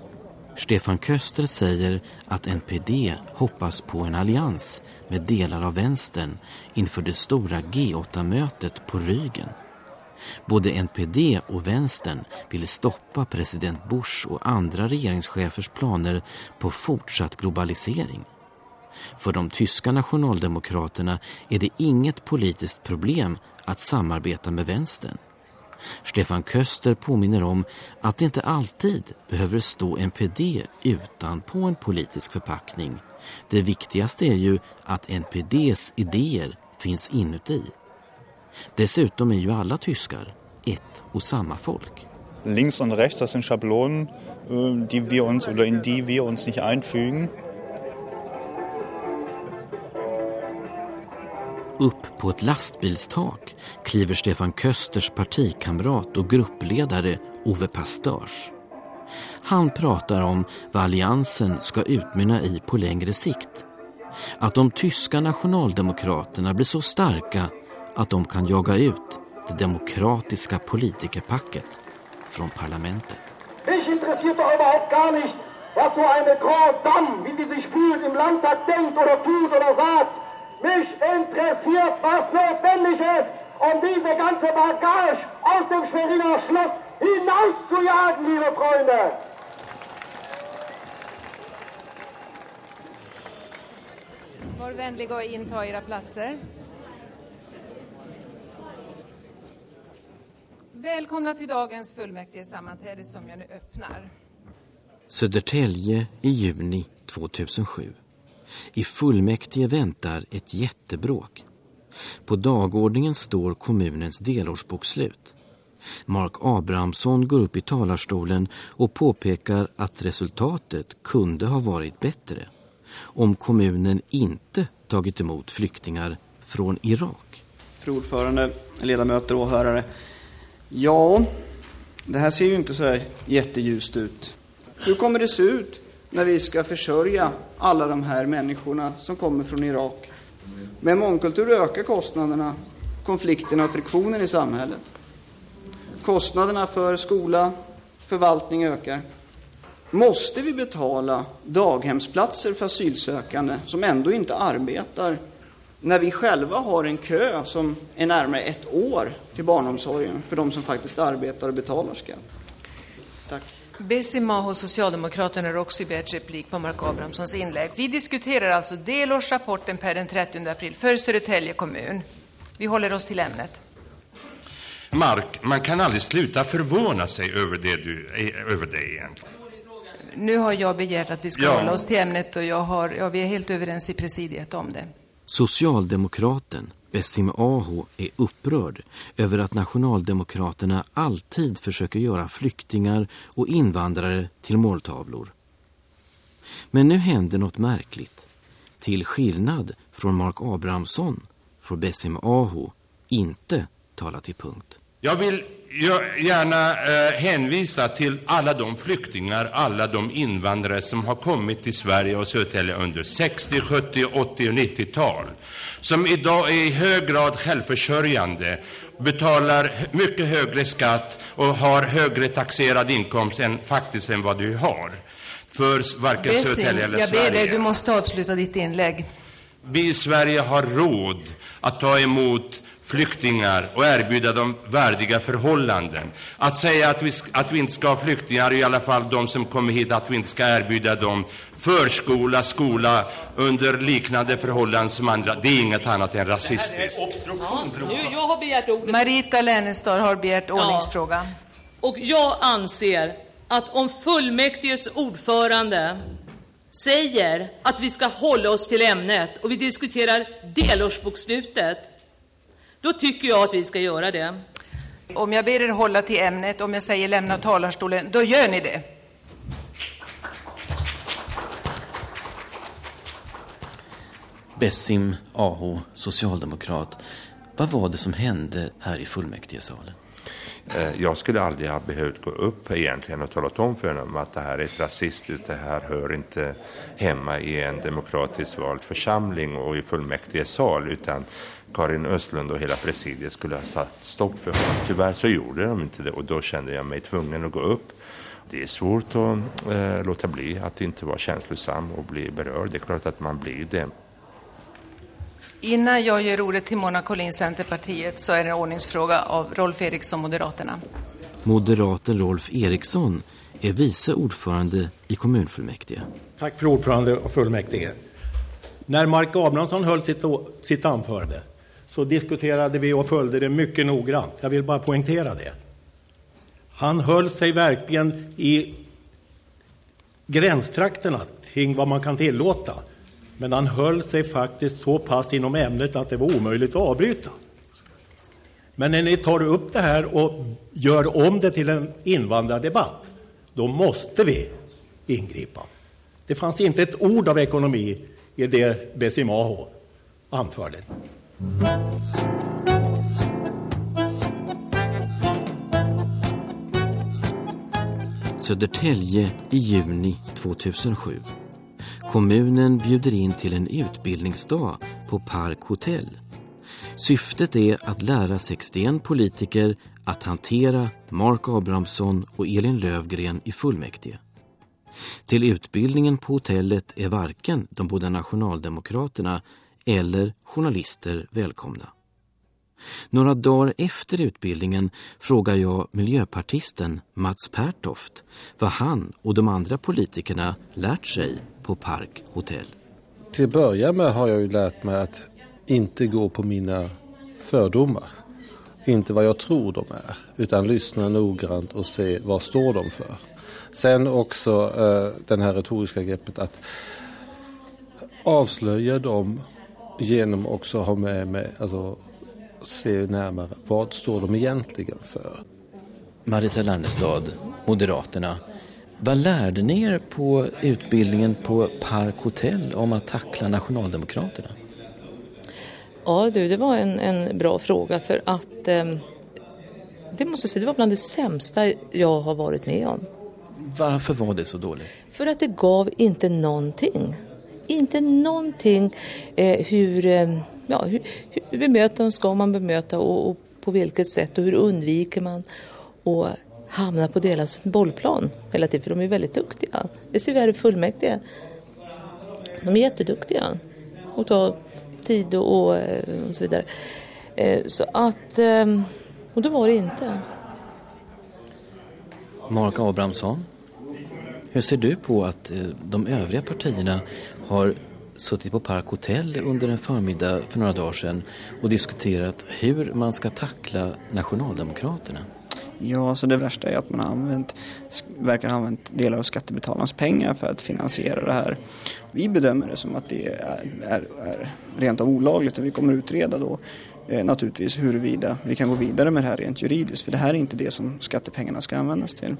Stefan Köster säger att NPD hoppas på en allians med delar av vänstern inför det stora G8-mötet på Rügen. Både NPD och vänstern ville stoppa president Bush och andra regeringschefers planer på fortsatt globalisering. För de tyska nationaldemokraterna är det inget politiskt problem att samarbeta med vänstern. Stefan Köster påminner om att det inte alltid behöver stå NPD utan på en politisk förpackning. Det viktigaste är ju att NPDs idéer finns inuti. Dessutom är ju alla tyskar ett och samma folk. Links und rechts, das sind Schablonen, äh, die wir uns oder in die wir uns nicht einfügen. Upp på ett lastbilstak kliver Stefan Kösters partikamrat och gruppledare Ove Pastörs. Han pratar om vad alliansen ska utmynna i på längre sikt. Att de tyska nationaldemokraterna blir så starka att de kan jaga ut det demokratiska politikerpacket från parlamentet. Mich interessiert doch überhaupt gar nicht, was so eine Grand Dame, wie sie sich fühlt, im Landtag denkt oder tut oder sagt. Mich interessiert, was notwendig ist, um diese ganze Bagage aus dem Schweriner Schloss hinauszujagen, liebe Freunde. Var vänliga och inta era platser. Välkomna till dagens fullmäktigesammanträde som jag nu öppnar. Södertälje i juni 2007. I fullmäktige väntar ett jättebråk. På dagordningen står kommunens delårsbokslut. Mark Abrahamsson går upp i talarstolen och påpekar att resultatet kunde ha varit bättre om kommunen inte tagit emot flyktingar från Irak. Fru ordförande, ledamöter och åhörare. Ja, det här ser ju inte så här jätteljust ut. Hur kommer det se ut när vi ska försörja alla de här människorna som kommer från Irak? Med mångkultur ökar kostnaderna, konflikterna och friktionen i samhället. Kostnaderna för skola, förvaltning ökar. Måste vi betala daghemsplatser för asylsökande som ändå inte arbetar när vi själva har en kö som är närmare ett år till barnomsorgen för de som faktiskt arbetar och betalar skatt? Tack. Besima hos Socialdemokraterna har också begärt replik på Mark Abrahamssons inlägg. Vi diskuterar alltså delårsrapporten per den 30 april för Södertälje kommun. Vi håller oss till ämnet. Mark, man kan aldrig sluta förvåna sig över det du, över dig egentligen. Nu har jag begärt att vi ska Ja. hålla oss till ämnet och jag har, ja, vi är helt överens i presidiet om det. Socialdemokraten Bessim Aho är upprörd över att nationaldemokraterna alltid försöker göra flyktingar och invandrare till måltavlor. Men nu händer något märkligt. Till skillnad från Mark Abrahamsson får Bessim Aho inte tala till punkt. Jag vill gärna eh, hänvisa till alla de flyktingar, alla de invandrare som har kommit till Sverige och Södertälje under 60, 70, 80 och 90-tal. Som idag är i hög grad självförsörjande, betalar mycket högre skatt och har högre taxerad inkomst än faktiskt än vad du har. För varken Bessim, Södertälje eller jag ber Sverige. dig, du måste avsluta ditt inlägg. Vi i Sverige har råd att ta emot flyktingar och erbjuda dem värdiga förhållanden. Att säga att vi, att vi inte ska ha flyktingar, i alla fall de som kommer hit, att vi inte ska erbjuda dem förskola, skola under liknande förhållanden som andra, det är inget annat än rasistiskt. Nu. Marita Lennestad har begärt ordningsfråga. Och jag anser att om fullmäktiges ordförande säger att vi ska hålla oss till ämnet och vi diskuterar delårsbokslutet, då tycker jag att vi ska göra det. Om jag ber er hålla till ämnet, om jag säger lämna talarstolen, då gör ni det. Bessim Aho, socialdemokrat. Vad var det som hände här i fullmäktigesalen? Eh, jag skulle aldrig ha behövt gå upp egentligen och talat om för honom att det här är ett rasistiskt, det här hör inte hemma i en demokratiskt vald församling och i fullmäktigesal, utan Karin Östlund och hela presidiet skulle ha satt stopp för honom. Tyvärr så gjorde de inte det och då kände jag mig tvungen att gå upp. Det är svårt att eh, låta bli att inte vara känslosam och bli berörd. Det är klart att man blir det. Innan jag ger ordet till Mona Collin, Centerpartiet, så är det en ordningsfråga av Rolf Eriksson, Moderaterna. Moderaten Rolf Eriksson är vice ordförande i kommunfullmäktige. Tack för ordförande och fullmäktige. När Mark Abrahamsson höll sitt, sitt anförande så diskuterade vi och följde det mycket noggrant. Jag vill bara poängtera det. Han höll sig verkligen i gränstrakterna kring vad man kan tillåta. Men han höll sig faktiskt så pass inom ämnet att det var omöjligt att avbryta. Men när ni tar upp det här och gör om det till en invandrardebatt, då måste vi ingripa. Det fanns inte ett ord av ekonomi i det Besimaho anförde. Södertälje i juni 2007. Kommunen bjuder in till en utbildningsdag på Park Hotel. Syftet är att lära 61 politiker att hantera Mark Abrahamsson och Elin Lövgren i fullmäktige. Till utbildningen på hotellet är varken de båda nationaldemokraterna eller journalister välkomna. Några dagar efter utbildningen frågar jag miljöpartisten Mats Pertoft vad han och de andra politikerna lärt sig på Park Hotel. Till att börja med har jag ju lärt mig att inte gå på mina fördomar. Inte vad jag tror de är, utan lyssna noggrant och se vad står de för. Sen också eh, den här retoriska greppet att avslöja dem genom också ha med mig, alltså se närmare vad står de egentligen för. Marita Lannestad, Moderaterna. Vad lärde ni er på utbildningen på Park Hotel om att tackla Nationaldemokraterna? Ja du, det var en, en bra fråga för att eh, det måste jag säga, det var bland det sämsta jag har varit med om. Varför var det så dåligt? För att det gav inte någonting. Inte någonting eh, hur, eh, ja, hur, hur bemöta ska man bemöta och, och på vilket sätt och hur undviker man att hamna på deras bollplan hela tiden för de är väldigt duktiga. Det ser vi här i fullmäktige. De är jätteduktiga och tar tid och, och, eh, så vidare. Eh, så att, eh, och då var det inte. Mark Abrahamsson, hur ser du på att de övriga partierna har suttit på Park Hotel under en förmiddag för några dagar sedan och diskuterat hur man ska tackla Nationaldemokraterna? Ja, så det värsta är att man har använt, verkar ha använt delar av skattebetalarnas pengar för att finansiera det här. Vi bedömer det som att det är, är, är rent av olagligt och vi kommer utreda då eh, naturligtvis huruvida vi kan gå vidare med det här rent juridiskt för det här är inte det som skattepengarna ska användas till.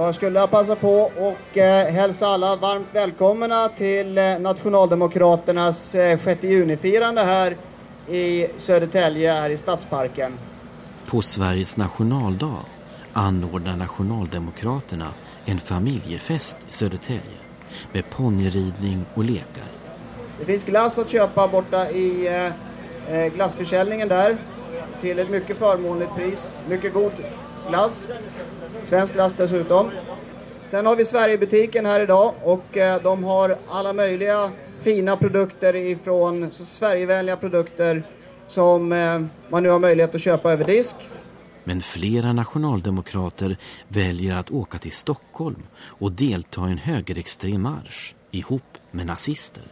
Jag skulle passa på och eh, hälsa alla varmt välkomna till eh, Nationaldemokraternas eh, 6 juni-firande här i Södertälje, här i Stadsparken. På Sveriges nationaldag anordnar Nationaldemokraterna en familjefest i Södertälje med ponnyridning och lekar. Det finns glass att köpa borta i eh, eh, glassförsäljningen där till ett mycket förmånligt pris. Mycket god glass. Svensk glass dessutom. Sen har vi Sverigebutiken här idag och eh, de har alla möjliga fina produkter ifrån så Sverigevänliga produkter som eh, man nu har möjlighet att köpa över disk. Men flera nationaldemokrater väljer att åka till Stockholm och delta i en högerextrem marsch ihop med nazister.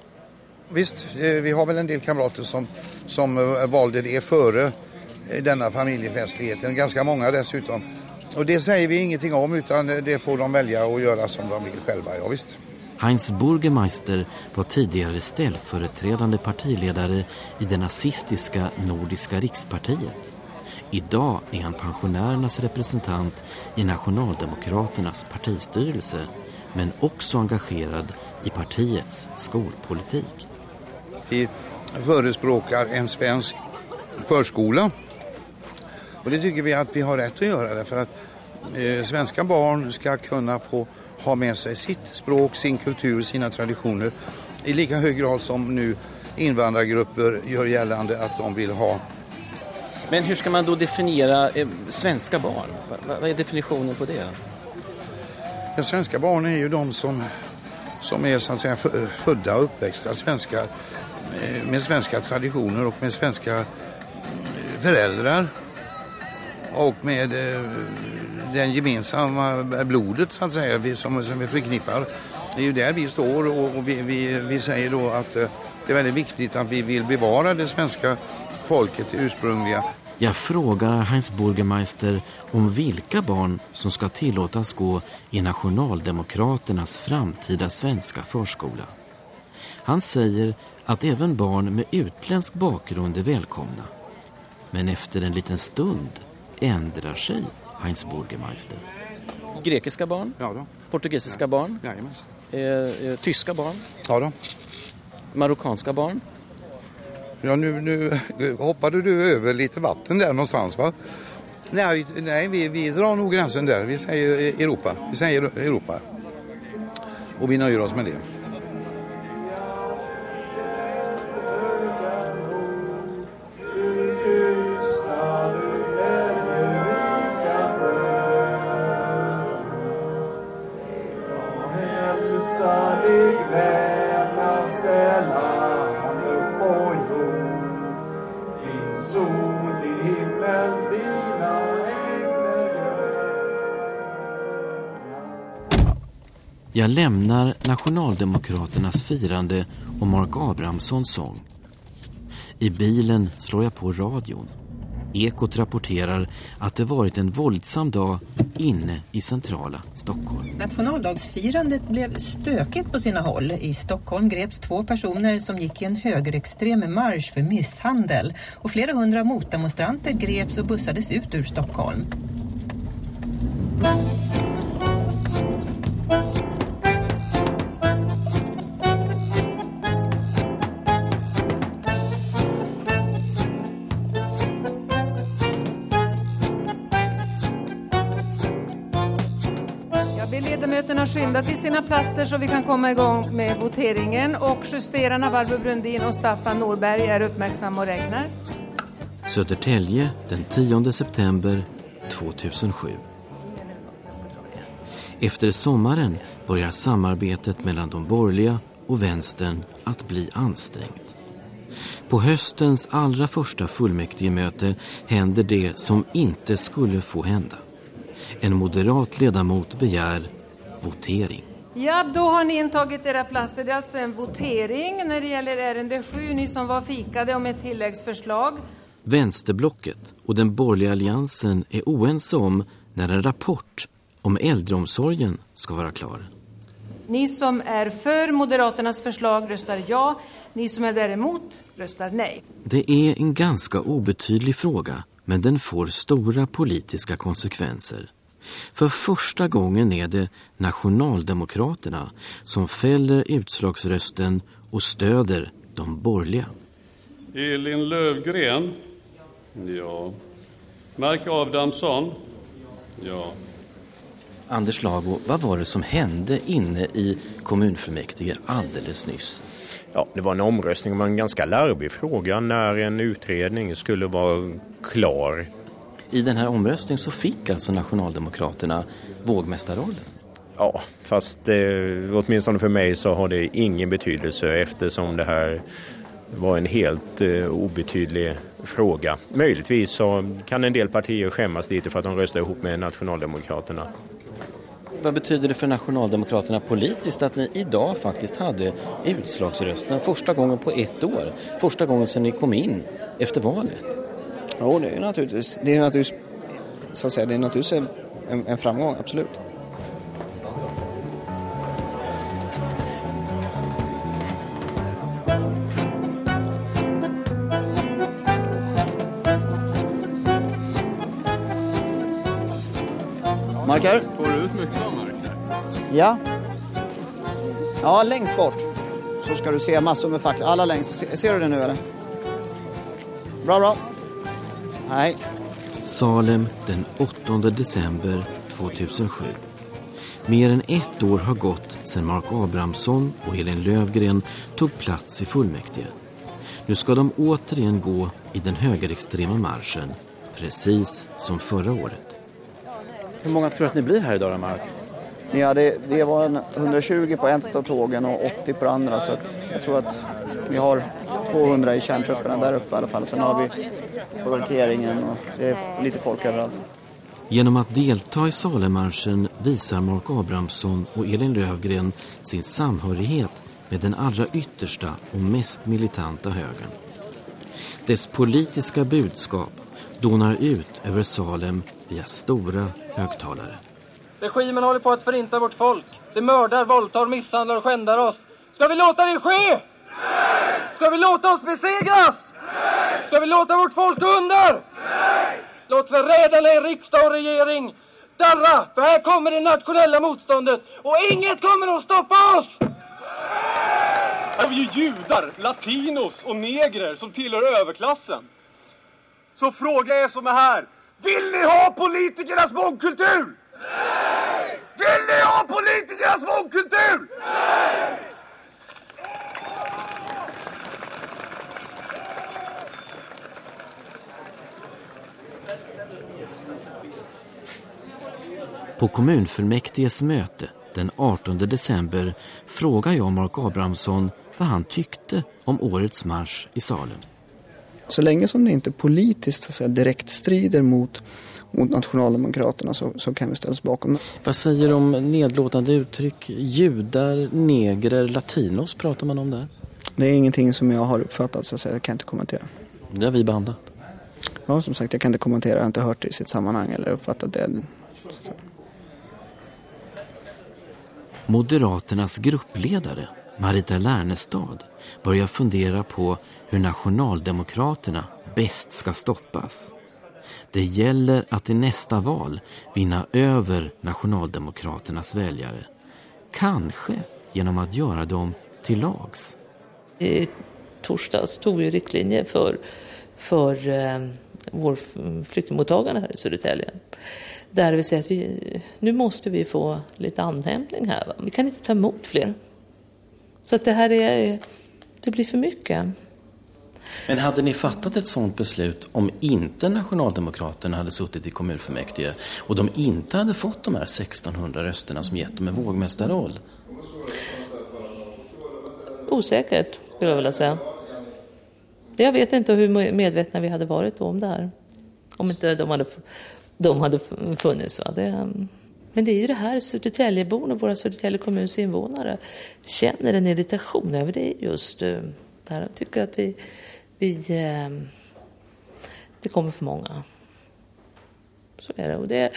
Visst, eh, vi har väl en del kamrater som, som eh, valde det före eh, denna familjefestligheten, ganska många dessutom. Och det säger vi ingenting om utan det får de välja och göra som de vill själva, ja visst. Heinz Burgermeister var tidigare ställföreträdande partiledare i det nazistiska Nordiska rikspartiet. Idag är han pensionärernas representant i Nationaldemokraternas partistyrelse men också engagerad i partiets skolpolitik. Vi förespråkar en svensk förskola och det tycker vi att vi har rätt att göra därför att eh, svenska barn ska kunna få ha med sig sitt språk, sin kultur, sina traditioner i lika hög grad som nu invandrargrupper gör gällande att de vill ha. Men hur ska man då definiera eh, svenska barn? Vad är definitionen på det? Ja, svenska barn är ju de som, som är så att säga födda och uppväxta svenskar eh, med svenska traditioner och med svenska eh, föräldrar och med eh, den gemensamma blodet så att säga vi, som, som vi förknippar. Det är ju där vi står och, vi, vi, vi, säger då att eh, det är väldigt viktigt att vi vill bevara det svenska folket, ursprungliga. Jag frågar Heinz Burgermeister om vilka barn som ska tillåtas gå i Nationaldemokraternas framtida svenska förskola. Han säger att även barn med utländsk bakgrund är välkomna. Men efter en liten stund ändrar sig Heinz Burgermeister. Grekiska barn? Ja då. Portugisiska barn? Jajamän. Eh, eh, tyska barn? Ja då. Marockanska barn? Ja, nu, nu hoppade du över lite vatten där någonstans va? Nej, nej vi, vi drar nog gränsen där. Vi säger Europa. Vi säger Europa. Och vi nöjer oss med det. Lämnar Nationaldemokraternas firande och Mark Abrahamssons sång. I bilen slår jag på radion. Ekot rapporterar att det varit en våldsam dag inne i centrala Stockholm. Nationaldagsfirandet blev stökigt på sina håll. I Stockholm greps två personer som gick i en högerextrem marsch för misshandel och flera hundra motdemonstranter greps och bussades ut ur Stockholm. Skynda till sina platser så vi kan komma igång med voteringen. Och justerarna Barbro Brundin och Staffan Norberg är uppmärksamma och räknar. Södertälje den 10 september 2007. Efter sommaren börjar samarbetet mellan de borgerliga och vänstern att bli ansträngt. På höstens allra första fullmäktigemöte händer det som inte skulle få hända. En moderat ledamot begär votering. Ja, då har ni intagit era platser. Det är alltså en votering när det gäller ärende 7, ni som var fikade om ett tilläggsförslag. Vänsterblocket och den borgerliga alliansen är oense om när en rapport om äldreomsorgen ska vara klar. Ni som är för Moderaternas förslag röstar ja. Ni som är däremot röstar nej. Det är en ganska obetydlig fråga, men den får stora politiska konsekvenser. För första gången är det Nationaldemokraterna som fäller utslagsrösten och stöder de borgerliga. Elin Lövgren. Ja. Mark Abrahamsson. Ja. Anders Lago, vad var det som hände inne i kommunfullmäktige alldeles nyss? Ja, det var en omröstning om en ganska larvig fråga när en utredning skulle vara klar. I den här omröstningen så fick alltså Nationaldemokraterna vågmästarrollen. Ja, fast eh, åtminstone för mig så har det ingen betydelse eftersom det här var en helt eh, obetydlig fråga. Möjligtvis så kan en del partier skämmas lite för att de röstar ihop med Nationaldemokraterna. Vad betyder det för Nationaldemokraterna politiskt att ni idag faktiskt hade utslagsrösten första gången på ett år? Första gången sedan ni kom in efter valet? Jo, det är naturligtvis, det är naturligtvis, så att säga, det är naturligtvis en, en framgång, absolut. Markar? Får du ut mycket av mark Ja. Ja, längst bort så ska du se massor med facklor. Alla längst. Se- Ser du det nu eller? Bra, bra. Nej. Salem den 8 december 2007. Mer än ett år har gått sedan Mark Abrahamsson och Elin Lövgren tog plats i fullmäktige. Nu ska de återigen gå i den högerextrema marschen, precis som förra året. Hur många tror du att ni blir här idag Mark? Ja, det, det var en 120 på ett av tågen och 80 på det andra. Så att jag tror att vi har 200 i kärntrupperna där uppe i alla fall. Sen har vi parkeringen och det är lite folk överallt. Genom att delta i Salemarschen visar Mark Abrahamsson och Elin Lövgren sin samhörighet med den allra yttersta och mest militanta högern. Dess politiska budskap donar ut över Salem via stora högtalare. Regimen håller på att förinta vårt folk. De mördar, våldtar, misshandlar och skändar oss. Ska vi låta det ske? Ska vi låta oss besegras? Ska vi låta vårt folk gå under? Låt förrädarna i riksdag och regering darra, för här kommer det nationella motståndet och inget kommer att stoppa oss! Här har vi ju judar, latinos och negrer som tillhör överklassen. Så fråga er som är här. Vill ni ha politikernas mångkultur? Nej! Vill ni ha politikernas mångkultur? Nej! På kommunfullmäktiges möte den 18 december frågar jag Mark Abrahamsson vad han tyckte om årets marsch i Salem. Så länge som det inte politiskt så att säga, direkt strider mot, mot Nationaldemokraterna så, så kan vi ställa oss bakom det. Vad säger du om nedlåtande uttryck? Judar, negrer, latinos pratar man om där. Det är ingenting som jag har uppfattat så att säga, jag kan inte kommentera. Det har vi bandat. Ja, som sagt, jag kan inte kommentera, jag har inte hört det i sitt sammanhang eller uppfattat det. Moderaternas gruppledare Marita Lernestad börjar fundera på hur Nationaldemokraterna bäst ska stoppas. Det gäller att i nästa val vinna över Nationaldemokraternas väljare. Kanske genom att göra dem till lags. I torsdags tog vi riktlinjer för, för eh, vår flyktingmottagande här i Södertälje. Där vi säger att vi, nu måste vi få lite andhämtning här. Va? Vi kan inte ta emot fler. Så att det här är, det blir för mycket. Men hade ni fattat ett sådant beslut om inte Nationaldemokraterna hade suttit i kommunfullmäktige och de inte hade fått de här 1600 rösterna som gett dem en vågmästarroll? Osäkert, skulle jag vilja säga. Jag vet inte hur medvetna vi hade varit om det här. Om inte de hade, de hade funnits. Va? Det, mm. men det är ju det här Södertäljeborna, och våra Södertälje kommuns invånare, känner en irritation över det just eh, det här. De tycker att vi, vi det kommer för många. Så är det. Och det.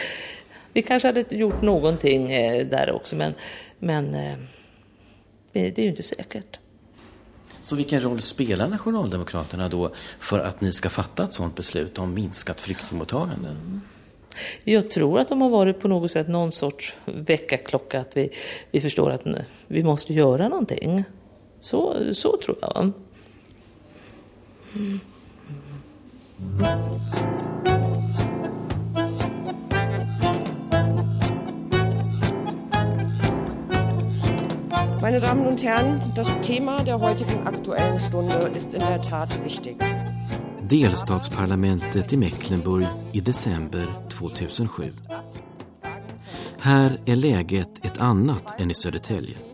Vi kanske hade gjort någonting där också, men, men det är ju inte säkert. Så vilken roll spelar Nationaldemokraterna då för att ni ska fatta ett sådant beslut om minskat flyktingmottagande? Jag tror att de har varit på något sätt någon sorts väckarklocka, att vi, vi förstår att vi måste göra någonting. Så, så tror jag. Mm. Meine Damen und Herren, das Thema der heutigen Aktuellen Stunde ist in der Tat wichtig. Delstatsparlamentet i Mecklenburg i december 2007. Här är läget ett annat än i Södertälje.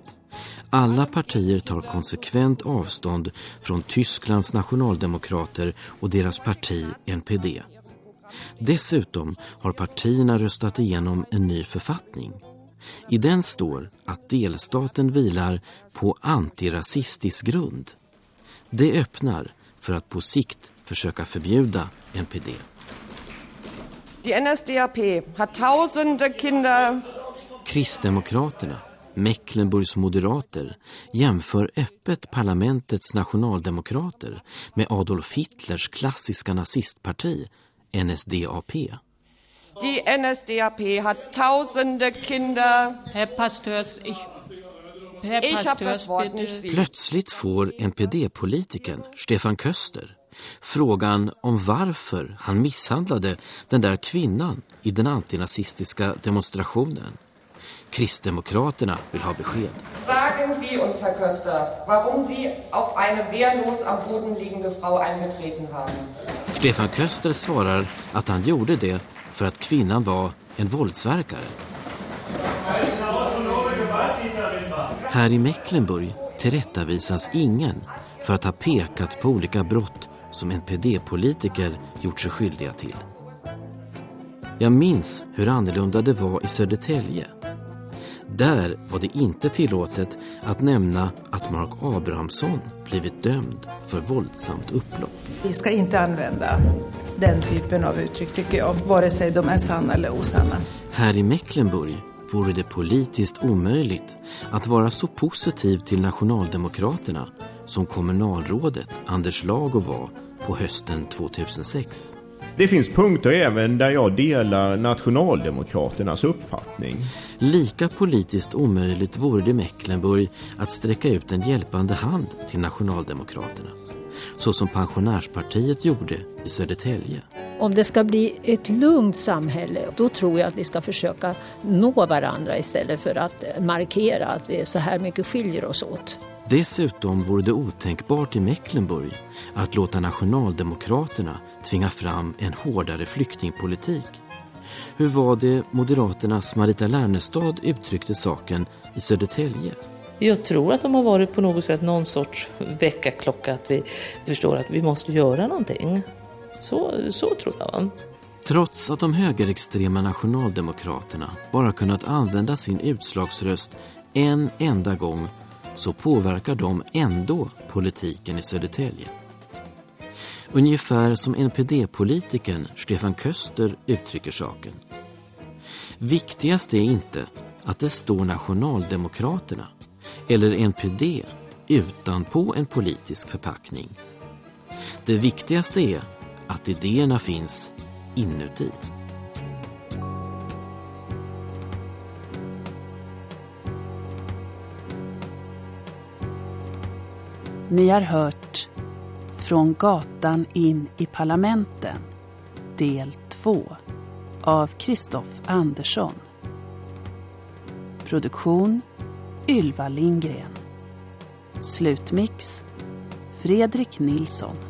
Alla partier tar konsekvent avstånd från Tysklands nationaldemokrater och deras parti NPD. Dessutom har partierna röstat igenom en ny författning. I den står att delstaten vilar på antirasistisk grund. Det öppnar för att på sikt försöka förbjuda NPD. Die NSDAP hat tausende Kinder... Kristdemokraterna, Mecklenburgs moderater, jämför öppet parlamentets nationaldemokrater med Adolf Hitlers klassiska nazistparti, NSDAP. Die NSDAP hat tausende Kinder... Herr Pastörs, ich... Herr Ich Pastörs, das Wort bitte. Plötsligt får NPD-politikern Stefan Köster frågan om varför han misshandlade den där kvinnan i den antinazistiska demonstrationen. Kristdemokraterna vill ha besked. Sagen Sie uns, Herr Köster, warum Sie auf eine wehrlos am Boden liegende Frau eingetreten haben. Stefan Köster svarar att han gjorde det för att kvinnan var en våldsverkare. Här i Mecklenburg tillrättavisas ingen för att ha pekat på olika brott som NPD-politiker gjort sig skyldiga till. Jag minns hur annorlunda det var i Södertälje. Där var det inte tillåtet att nämna att Mark Abrahamsson blivit dömd för våldsamt upplopp. Vi ska inte använda den typen av uttryck tycker jag, vare sig de är sanna eller osanna. Här i Mecklenburg vore det politiskt omöjligt att vara så positiv till Nationaldemokraterna som kommunalrådet Anders Lago var på hösten 2006. Det finns punkter även där jag delar nationaldemokraternas uppfattning. Lika politiskt omöjligt vore det i Mecklenburg att sträcka ut en hjälpande hand till Nationaldemokraterna. Så som pensionärspartiet gjorde i Södertälje. Om det ska bli ett lugnt samhälle, då tror jag att vi ska försöka nå varandra istället för att markera att vi är så här mycket skiljer oss åt. Dessutom vore det otänkbart i Mecklenburg att låta Nationaldemokraterna tvinga fram en hårdare flyktingpolitik. Hur var det Moderaternas Marita Lernestad uttryckte saken i Södertälje? Jag tror att de har varit på något sätt någon sorts väckarklocka, att vi förstår att vi måste göra någonting. Så, så tror jag. Trots att de högerextrema nationaldemokraterna bara kunnat använda sin utslagsröst en enda gång så påverkar de ändå politiken i Södertälje. Ungefär som NPD-politikern Stefan Köster uttrycker saken. Viktigast är inte att det står Nationaldemokraterna eller NPD utanpå en politisk förpackning. Det viktigaste är att idéerna finns inuti. Ni har hört Från gatan in i parlamenten del 2 av Kristoff Andersson. Produktion Ylva Lindgren. Slutmix Fredrik Nilsson.